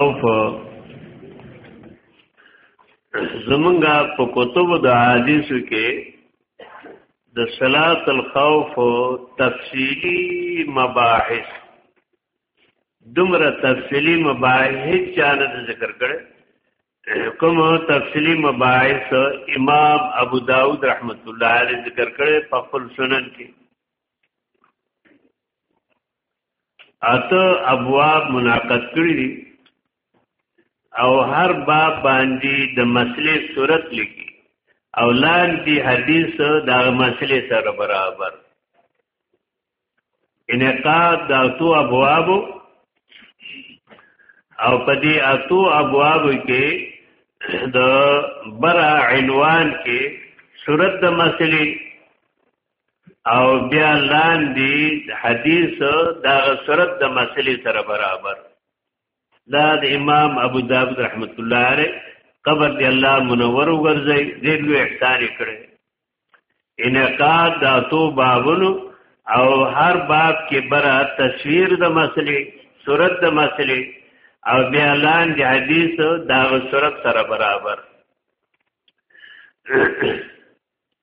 او په زمونږه په کتب د حدیثو کې د صلات الخوف تفصیلی مباحث دومره تفصیلی مباحث چانه ذکر کړي کوم تفصیلی مباحث امام ابو داود رحمت الله علیه ذکر کړي په خپل سنن کې اته ابواب منعقد کړی دي او هر باب باندې د مسلې صورت لیکي او لاندې حدیث د مسلې سره برابر انعقاد د اتو ابواب او په دې اتو ابواب کې د برا عنوان کې صورت د مسلې او بیا لاندې حدیث دا صورت د مسلې سره برابر دا د امام ابو داود رحمت الله علیه قبر دی الله منور وګرځي دې لوی احسان کړي انعقاد د اتو بابونو او هر باب کې برا تصویر د مسلې صورت د مسلې او بیا لاندې حدیث دا صورت سره برابر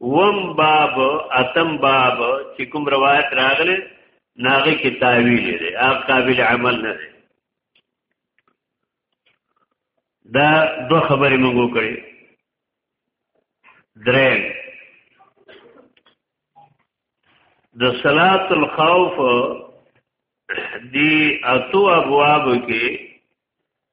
وم باب اتم باب چې کوم روایت راغلی ناغه کې تعویل دی هغه قابل عمل نه دی دا دو خبرې موږ وکړې درې د صلات الخوف دی اتو ابواب کې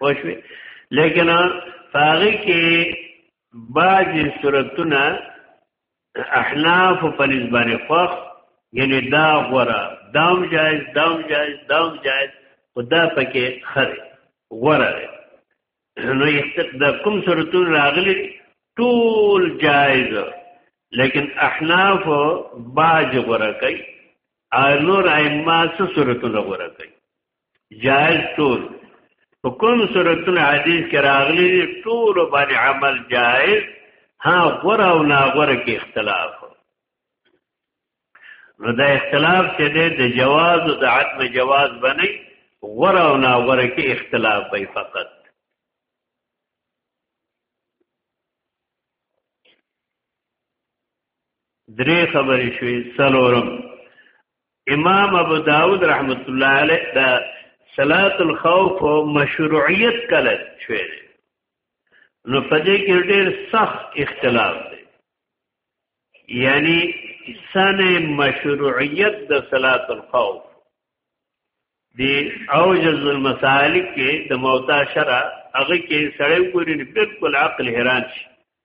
پښوی لیکن فاغی کې باجی صورتونه احناف په نسبانه خوخ یعنی دا غورا دام جایز دام جایز دام جایز خدا پکې خره غورا نو د کوم صورتونه راغلي ټول جایز لیکن احناف باج غورا کوي او نور ائمه څه صورتونه غورا کوي جائز ټول په کوم صورتونو حدیث کې راغلي دي ټول باندې عمل جائز ها غره او ناغره کې اختلاف نو دا اختلاف چې دی د جواز او د عدم جواز بنئ غره او ناغره کې اختلاف به فقط درې خبرې شوې څلورم امام ابو داود رحمت الله علیه دا صلات الخوف مشروعیت کله شوی نو پدې کې ډېر سخت اختلاف دی یعنی سن مشروعیت د صلات الخوف دی اوجز المسالک کې د موتا شرع هغه کې سړی ګوري بالکل عقل حیران شي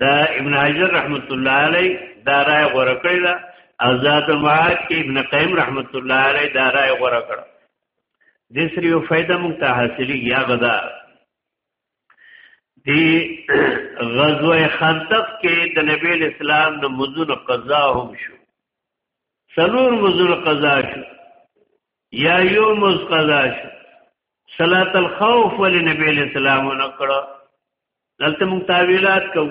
دا ابن حجر رحمت الله علی دا رائے غوره کړی دا ازاد معاد کې ابن قیم رحمت الله علی دا رائے غوره کړ د سری یو فائدہ مونږ ته حاصلې یا غدا دی غزوه خندق کې د نبی اسلام د مزون قضا هم شو سلور مزون قضا شو یا یو مز قضا شو صلات الخوف ولې نبی اسلام نکړه دلته موږ تعویلات کو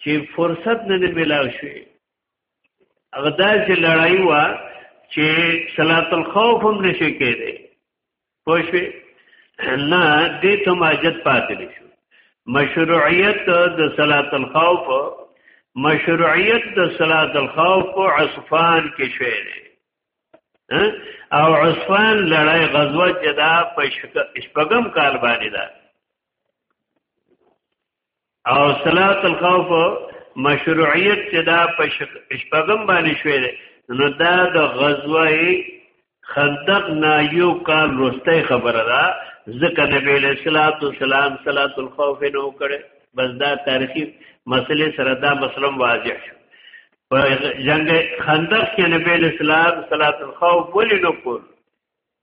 چې فرصت نه نه ملاو شي هغه دا چې لړای و چې صلات الخوف هم نشي کېده پوه شئ نه دې ته ماجت پاتې نشو مشروعیت د صلات الخوف مشروعیت د صلات الخوف او عصفان کې شوی دی او عصفان لړای غزوه چې دا په شپږم کال باندې ده او صلات الخوف مشروعیت چې دا پشپغم باندې شوې ده نو دا د غزوه خندق نه یو کال روسته خبره ده ځکه نبی له صلات والسلام صلات الخوف نو کړي بس دا تاریخي مسلې سره دا مسلم واضح شو په جنگ خندق کې نبی له صلات صلات الخوف ولې نو کول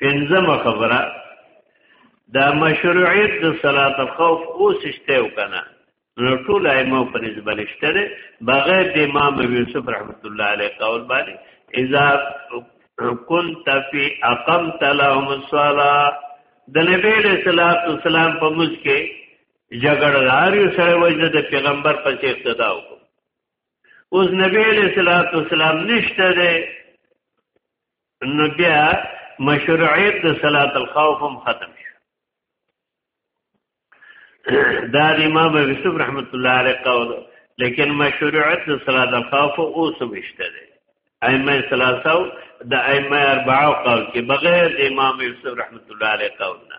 پنځمه خبره دا مشروعیت د صلات الخوف اوس شته او کنه نو ټول ائمه په نسبت نشته بغیر د امام ابو یوسف رحمت الله علیه قول باندې اذا كنت في اقمت لهم الصلاه د نبی له صلوات والسلام په موږ کې جګړه لري سره وجه د پیغمبر په اقتدا وکړه اوس نبی علیہ الصلوۃ والسلام نشته دی نو بیا مشروعیت د صلات الخوف هم ختم شو دا د امام ابو یوسف رحمت الله علیه قول لیکن مشروعیت د صلات الخوف اوس هم شته دی ائمه ثلاثه د ائمه اربعه قول کې بغیر د امام ابو یوسف رحمت الله علیه قول نه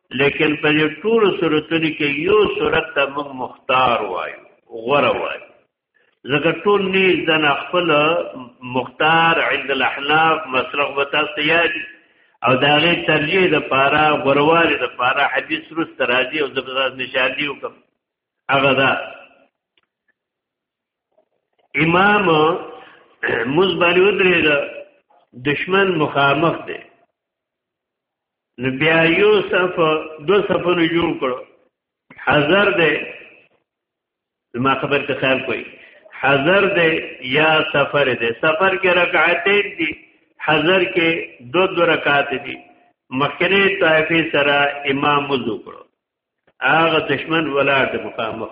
لیکن په دې ټول صورتونو کې یو صورت ته موږ مختار وایو غره وایو ځکه ټول نیز د خپل مختار عند الاحناف مسلک به تاسو یاد او دا غي ترجیح د پاره غروالي د پاره حدیث رست راځي او د بزاز نشاندی وکم هغه دا امام مزبری ودرېږي دشمن مخامخ دی نو بیا یو صف دو صفونه جوړ کړو حذر دی ما خبر ته خیال کوي حذر دی یا سفر دی سفر کې رکعتین دي حذر کې دو دو رکعات دي مخکنه طائفه سره امام وضو کړو هغه دشمن ولاړ د مخامخ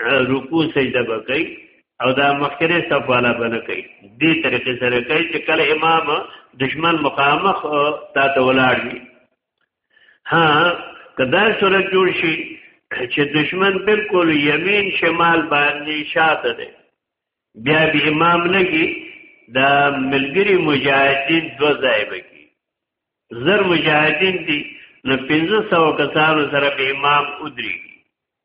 رکوع سجده به کوي او دا مخکره صف والا بنه کوي دې طریقې سره کوي چې کله امام دشمن مخامخ تا ته ولاړ وي ها کدا صورت جوړ شي چې دشمن بالکل یمین شمال باندې شاته دی بیا به امام لګي دا ملګری مجاهدین دو ځای بکی زر مجاهدین دي نو 1500 کسانو سره به امام ودري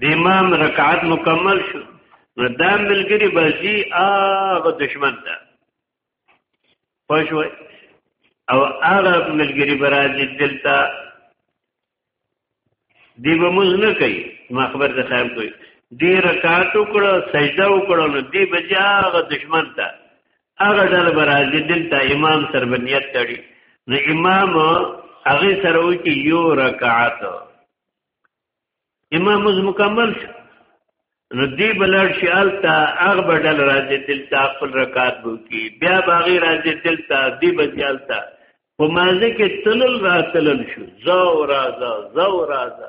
د امام رکعت مکمل شو نو دا ملګری بازی هغه دشمن ده پښوی او هغه ملګری برازي دلته دی به موز نه کوي ما خبر ته خیال کوي دی رکعت وکړه سجده وکړه نو دی بجاغه دشمن ته هغه ډله به راځي دلته امام سره به نیت تړي نو امام هغه سره وي چې یو رکعت امام اوس مکمل شو نو دی بلړ شي التا هغه به ډله راځي دلته خپل رکعت وکي بیا باغی راځي دلته دی به ځالتا په مازه کې تلل راتلل شو زو راځه زو راځه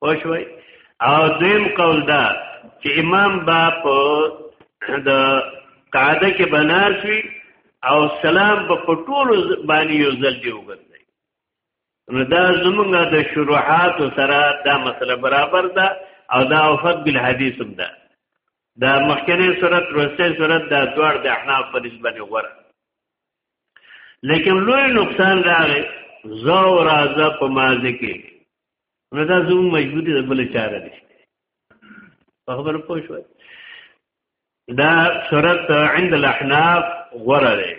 پښوی او دیم قول دا چې امام با په د قاعده کې بناسوي او سلام په پټول باندې یو ځل دی وګرځي نو دا زمونږ د شروحات سره دا مسله برابر ده او دا وفق بالحدیث هم ده دا مخکنی صورت رسته صورت دا دوړ د احناف په نسبت غوړه لیکن لوی نقصان راغی زو راځه په مازه کې نو دا زموږ مجبوری د بل چاره دي په خبر پوه شو دا شرط عند الاحناف غره ده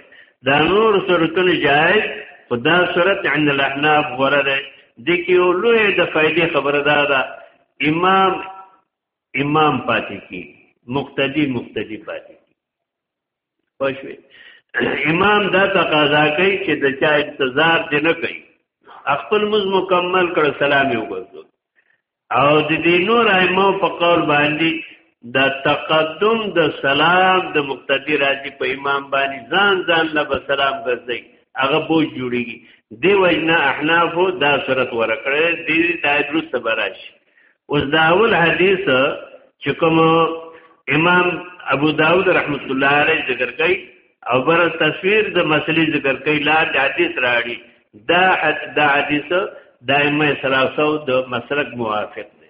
دا نور شرطونه جائز په دا شرط عند الاحناف غره ده د کیو لوی د فائدې خبره ده دا امام امام پاتې کی مقتدی مقتدی پاتې پښوی امام دا تقاضا کوي چې د چا انتظار دې نه کوي خپل مز مکمل کړ سلام یو ګرځو او د دې نور ائمه په قول باندې د تقدم د سلام د مقتدی راځي په امام باندې ځان ځان له سلام ګرځي هغه بوج جوړیږي دی وجنا احناف دا صورت ورکړي دی دایدرو سبراش اوس دا اول حدیث چې کوم امام ابو داود رحمت الله علیه ذکر کوي او بر تصویر د مسلې ذکر کوي لا د حدیث راړي دا حد دا حدیث دایمه سلاسو د مسلک موافق دی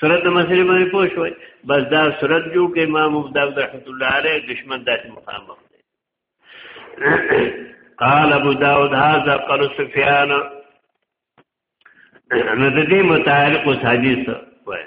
صورت مسلې باندې پوه شوي بس دا صورت جو کې امام مبدل رحمت الله علیه دشمن داسې مخامخ دی قال ابو داود هذا قال سفيان نو د دې متعلق اوس حدیث وایي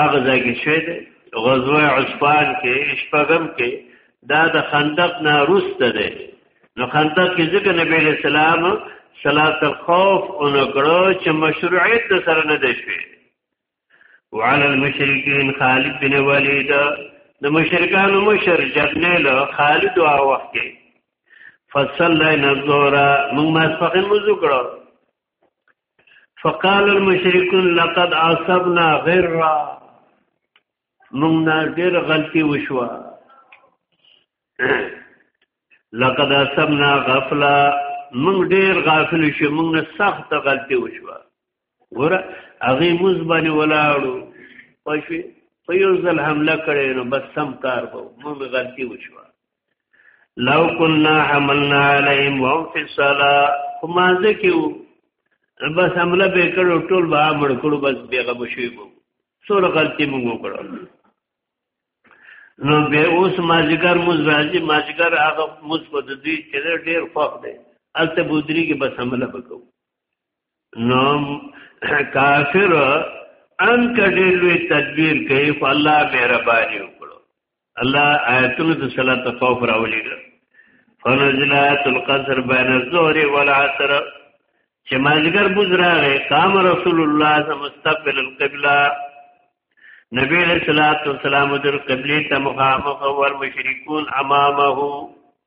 هغه ځای کې شوی دی غزوه عثمان کې شپږم کې دا د خندق نه روسته دی نو خندق کې ځکه نبی له سلام صلات الخوف اون کړو چې مشروعیت سره نه دی شوی وعلى المشركين خالد بن ولید د مشرکانو مشر جبنیل خالد او وخت کې فصلنا الظهر موږ مسفقین مزو کړو فقال المشركون لقد عصبنا غرا موږ نه ډېر غلطي وشوه لقد عصبنا غفلا موږ ډېر غافل شو موږ نه سخت غلطي وشوه ګوره هغه موږ باندې ولاړو پښې په یو ځل حمله کړې نو بس سم کار وو موږ غلطي وشوه لو كنا عملنا عليهم وهم في الصلاه فما ذکیو بس عمله به کړو ټول به امر کړو بس بیغه بشوي بو سور غلطي موږ کړو نو به اوس ماجګر موږ راځي ماجګر هغه موږ په دې چې ډېر خوښ دی الته بودري کې بس عمله وکړو نو کافر ان کډې لوی تدبیر کوي په الله مهرباني وکړو الله آیتونه د صلات خوف راولي فنزلات القصر بین الظهر والعصر چې مازګر بوز راغې قام رسول الله صم مستقبل القبلة نبی علیہ الصلوۃ والسلام در قبله ته مخامخ او مشرکون امامه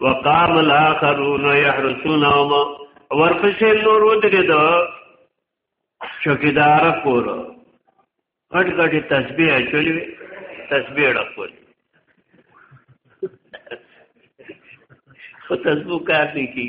وقام الاخرون يحرسونهم ورپسې نور ودرېد چوکیدار کور غټ غټ تسبیح چولې تسبیح ډکول خو تسبیح کار نه کی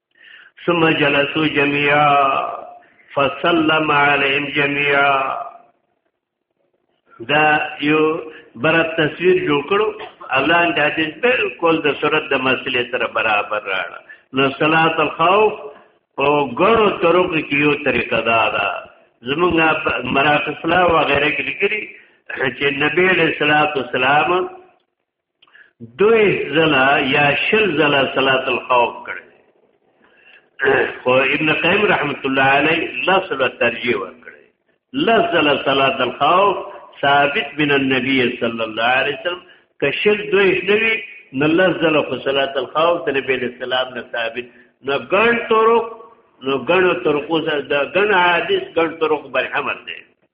ثم جلسوا جميعا فسلم عليهم جميعا دا یو بر تصویر جوړ کړو الله د حدیث بالکل د صورت د مسلې سره برابر راړه نو صلات الخوف او ګړو طرق کې یو طریقه دا ده زمونږه مراقصلا و غیره کې لري چې نبی له صلات والسلام دوی زلا یا شل زلا صلات الخوف کړي خو ابن قیم رحمت الله علی لسل ترجیح ورکړي لسل صلات الخوف ثابت من النبي صلی الله علیه وسلم کشل دوی شنوی نو لسل خو صلات الخوف د نبی اسلام نه ثابت نو ګڼ طرق نو ګڼ طرقو سره د ګڼ حدیث ګڼ طرق برحمت دی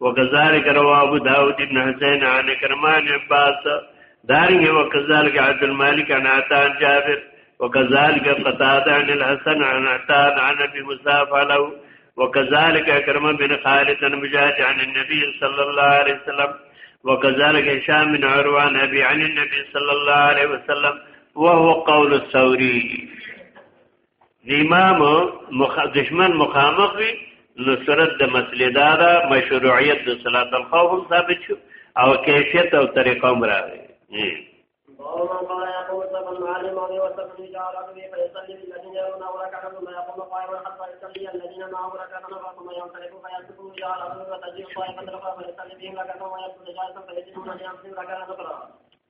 وكذلك رواه ابو داود بن حسين عن كرمان عباس دارنگ وكذلك عبد المالك عن عطاء جابر وكذلك قتادة عن الحسن عن عتاد عن أبي مصطفى له وكذلك أكرم بن خالد المجاهد عن النبي صلى الله عليه وسلم وكذلك هشام بن عروة عن أبي عن النبي صلى الله عليه وسلم وهو قول الثوري امام مخ... دشمن مخامخ وي نو صورت د مسلې دا ده مشروعیت د صلات الخوف هم ثابت شو او کیفیت او طریقه هم راغی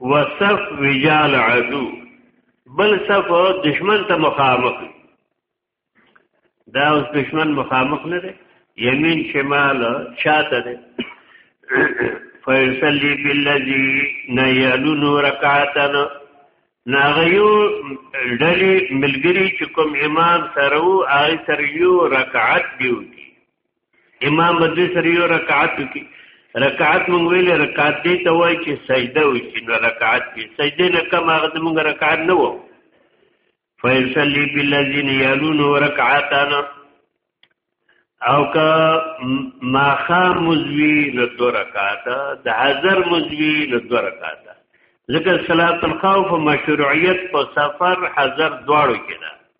وصف وجال عدو بل صف دشمن ته مخامخ دا اوس دشمن مخامخ نه دی یمین شمال شاته دی فیصلی بالذی نیلون رکعتن ناغیو ډلی ملګری چې کوم امام سره او آی سره یو رکعت دیو امام بدوی سره یو رکعت کی رکعت مونږ ویل رکعت دی ته وای چې سجده وشي نو رکعت کې سجده نه کم هغه د مونږ رکعت نه وو فیصلی بالذین یلون رکعتان او که ماخا مزوی نو دو رکعت د حضر مزوی نو دو رکعت ځکه صلات الخوف مشروعیت په سفر حضر دواړو کې ده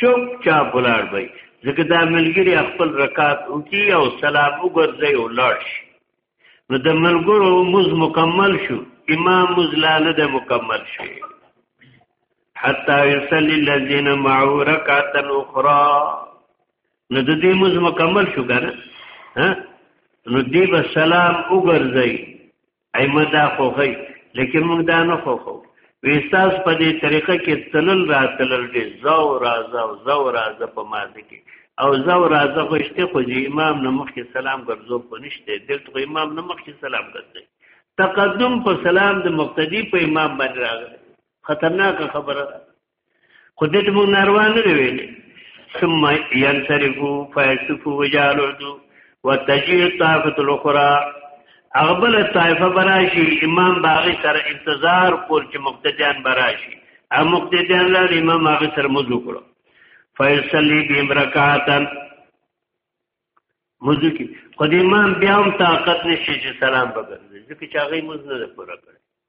چوپ چاپ ولاړ وي ځکه دا ملګری خپل رکعات وکي او سلام وګرځي او لاړ شي نو د ملګرو مز مکمل شو امام مز لا نه د مکمل شي حتا يصلي الذين معه ركعه اخرى نو د دې مز مکمل شو کنه ها نو دې به سلام وګرځي ایمه دا خوخی لیکن موږ دا نه خوخو ویستاس په دې طریقه کې تلل را تلل دي زو رازه زو رازه په مازه کې او زو رازه خو اشته خو جی امام نه مخکې سلام ګرځو په نشته دلته خو امام نه مخکې سلام ګرځي تقدم په سلام د مقتدی په امام باندې راغلی خطرناک خبره خو دې ته موږ ناروا نه ویلې ثم ينصرفوا فيسفوا وجالدوا وتجيء الطائفه الاخرى اغبل طائفه براشي امام باغی سره انتظار کول چې مقتدیان براشي ا مقتدیان لا امام باغی سره موضوع کړو فیصلی بیم رکعتن موضوع کې خو د امام بیا هم طاقت نشي چې سلام وکړي ځکه چې هغه موږ نه پوره کړ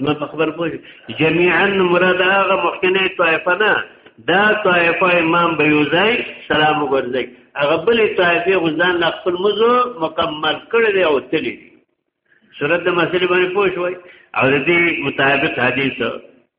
نو خبر پوه جميعا مراد هغه مخکنه طائفه نه دا طائفه امام بيوزای سلام وګرځي هغه بلې طائفه غزان لا خپل مزو مکمل کړی دی او تللی صورت د مسلې باندې پوه شوي او د دې مطابق حدیث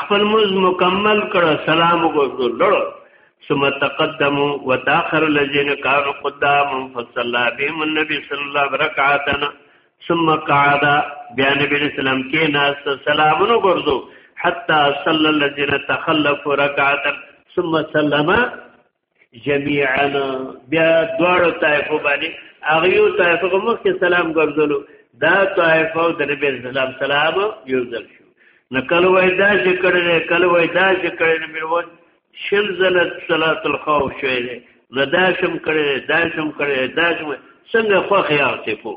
خپل موز مکمل کړه سلام وګورو لړ ثم تقدموا وتاخروا الذين كانوا قدام فصلى بهم النبي صلى الله عليه ركعتنا ثم قعد بیا نبی اسلام کې ناس سلام وګورو حتى صلى الذين تخلفوا ركعه ثم سلم جميعا بیا دوړو طائفو باندې هغه یو طائفه کوم کې سلام ګرځولو دا طائفه او د نبی اسلام سلام یو ځل شو نو کله وای دا چې کړل کله وای دا چې کړل میروان شل زلت صلات الخوف شوی دی نو دا شم کړل دا شم کړل دا شم څنګه خو خیال ته پو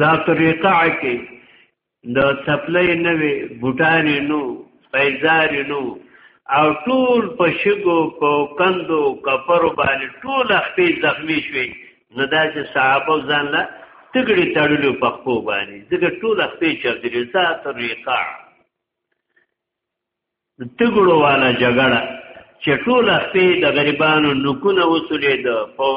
ذات الرقاع کې د سپلې نوې بوټان نو پیزار نو او ټول په شګو په کندو کفرو باندې ټول خپې زخمی شوي نو دا چې صحابه ځان له تګړې تړلو په خپو باندې دغه ټول خپې چردري ذات الرقاع تګړو والا جګړه چې ټول خپې د غریبانو نکونه وسولې د په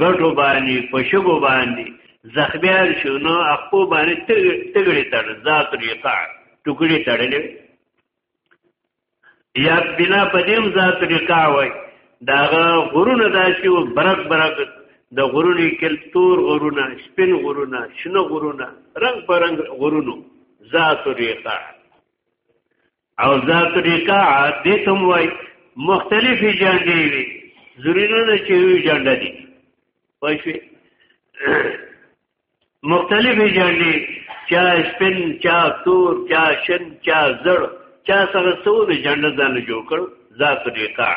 ګټو باندې په شګو باندې زخمیان شو نو خپو باندې تګړې تړ ذات ریقا ټکړې تړلې یا بنا پدیم ذات ریقا وای دا غرونه داسې و برک برک د غرونی کل تور غرونه سپین غرونه شنه غرونه رنگ پر رنگ غرونو ذات ریقا او ذات الرقاع دې تم وای مختلف جنډې وي زرینو نه چې وی جنډه دي پښې مختلف جنډې چا سپین چا تور چا شن چا زړ چا سره څو د جنډه ځان جوړ کړ ذات الرقاع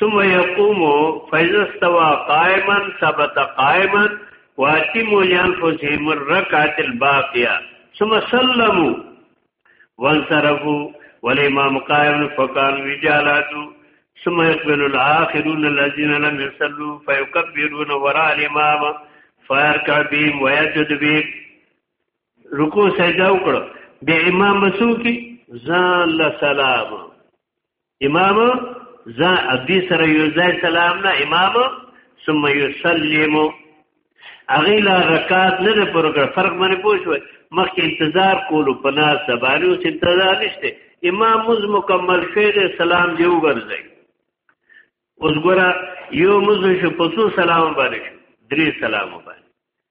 ثم يقوم فاذا استوى قائما ثبت قائما واتموا لانفسهم الركعه الباقيه ثم سلموا وانصرفوا والامام قائم فقال وجالاتوا ثم يقبل الآخرون الذين لم يصلوا فيكبرون وراء الإمام فيركع بهم ويسجد بهم رکوع سجده وکړه بیا امام مسو کې ځان له سلام امام ز ابي سره یو ځای سلام نه امام ثم يسلم اغه لا رکعات نه پر فرق باندې پوښوي مخکې انتظار کولو په ناس سبالو چې انتظار نشته امام مز مکمل شوی دی سلام دی وګرځي اوس ګوره یو مز شو پسو سلام باندې درې سلام باندې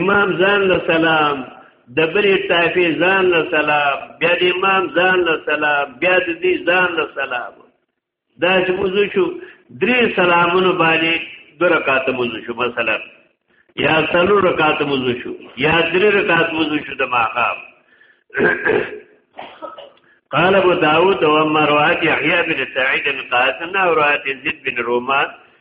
امام ځان له سلام د بلې ټایفې ځان له سلام بیا د امام ځان له سلام بیا د دې ځان له سلام دا چې موږ شو درې سلامونو باندې دوه رکعات موږ شو مثلا یا څلور رکعات موږ شو یا درې رکعات موږ شو د ماقام قال ابو داود ومروات يحيى بن سعيد قال سنا روات زيد بن رومان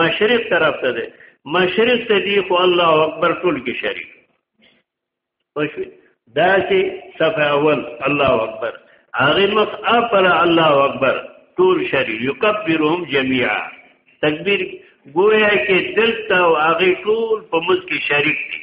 مشرق طرف ته دی مشرق ته دی خو الله اکبر ټول کې شریک پښوی دا چې صفه اول الله اکبر هغه مخ اپر الله اکبر ټول شریک یکبرهم جميعا تکبیر گویا کې دلته او هغه ټول په مز کې شریک دي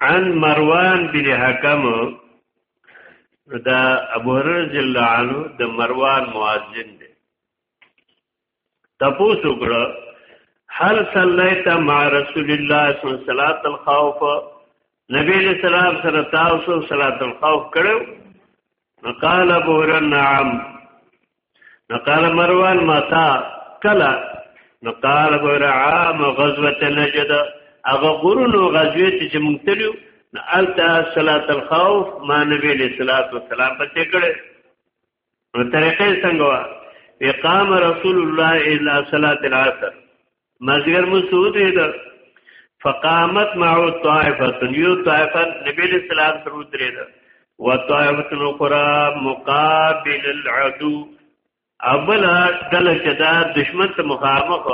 عن مروان بن حکم دا ابو هرره رضی الله عنه د مروان مؤذن دی تاسو کړه هل صلیت مع رسول الله صلی الله علیه وسلم صلاه الخوف نبی علیہ السلام سره تاسو صلات الخوف کړو قال ابو هرره نعم نقال مروان متا کلا نقال غیر عام غزوه نجد اغه غرونو غزوه ته چې مونږ تلو نو التا صلات الخوف ما نبی علیہ الصلوۃ والسلام په تکړه نو طریقې څنګه وا اقام رسول الله الا صلات العصر مازیګر مسعود ده فقامت معو طائفه یو طائفه نبی علیہ السلام سره ودرې ده وطائفه الاخرى مقابل العدو اول دل چې دا دشمن ته مخامخ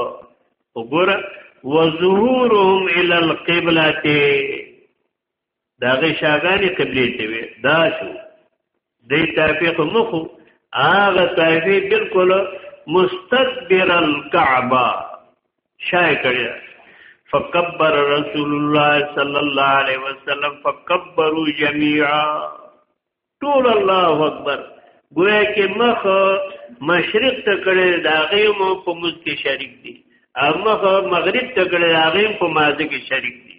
وګوره وظهورهم الى القبلة دا غي شاګانې قبلي ته وي دا شو دې طائفه خو مخو هغه طائفه بالکل مستدبر الكعبه شای کړی فکبر رسول الله صلی الله علیه وسلم فکبروا جميعا طول الله اکبر ګویا کې مخ مشرق ته کړي دا غیم په مز کې شریک دي او مخ مغرب ته کړي دا غیم په مازه کې شریک دي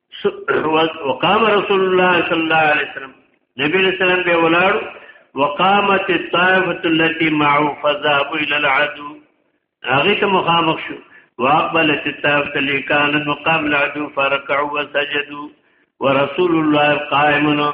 وقام رسول الله صلى الله عليه وسلم صلى الله عليه وسلم وقامت الطائفة التي معه فذهبوا الى العدو أغيت مقامك شو واقبلت الطائفة التي كانت مقام العدو فركعوا وسجدوا ورسول الله قائمنا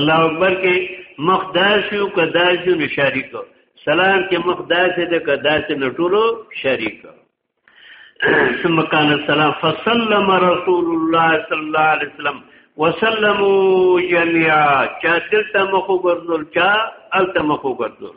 الله اکبر کې مخ داسیو که داسیو نه شریکو سلام کې مخ داسې ده که داسې نه ټولو شریکو ثم كان السلام فسلم رسول الله صلى الله عليه وسلم وسلموا جميعا چا دلته مخو ګرځول چا الته مخو ګرځول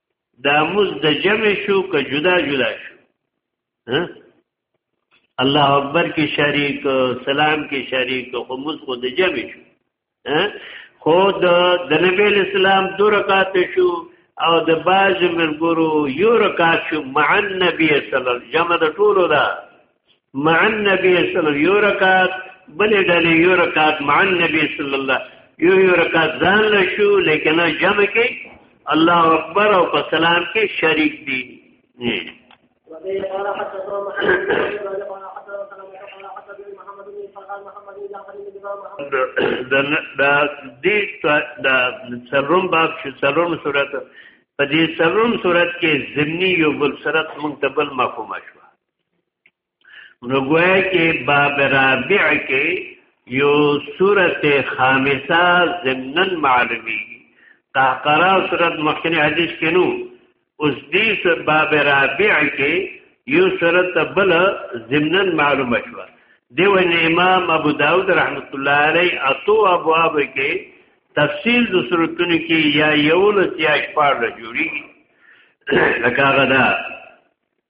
دا موز د جمع شو که جدا جدا شو الله اکبر کې شریک سلام کې شریک خو موز خو د جمع شو خو د نبی اسلام دو رکعات شو او د باج مرګورو یو رکعات شو مع النبي صلی الله علیه وسلم جمع د ټولو ده مع النبي صلی الله علیه یو رکعت بل ډلې یو رکعت مع النبي صلی الله یو یو رکعت ځان له شو لیکنه جمع کې الله اکبر او په سلام کې شریک دي دا دا دې دا سرون باب چې سرون صورت په دې سرون صورت کې زمینی یو بل صورت مونږ ته بل مفهوم شو نو گویا کې باب رابع کې یو سورت خامسه ضمنن معلومی قهقرا سورت مخکنی حدیث کې نو اوس دې باب رابع کې یو سورت بل ضمنن معلومه شو دیو امام ابو داود رحمت الله علی اتو ابواب کې تفصیل د سورتونو کې یا یو لس یا شپږ جوړیږي لکه غدا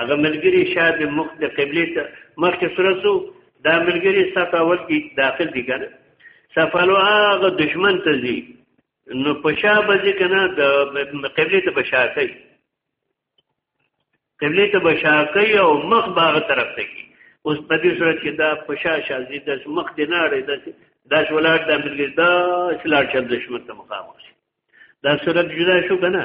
هغه ملګری شاد مخ د قبله ته مخ کې سره سو دا ملګری صفه اول کې داخل دي کنه صفالو هغه دشمن ته ځي نو پشا بځي کنه د قبله ته بشا کوي قبله ته بشا کوي او مخ باغ طرف ته کوي اوس په دې صورت کې دا پشا شازي د مخ دی نه اړي دا شولار د ملګری دا شلار چې دشمن ته مقام شي دا صورت جدا شو کنه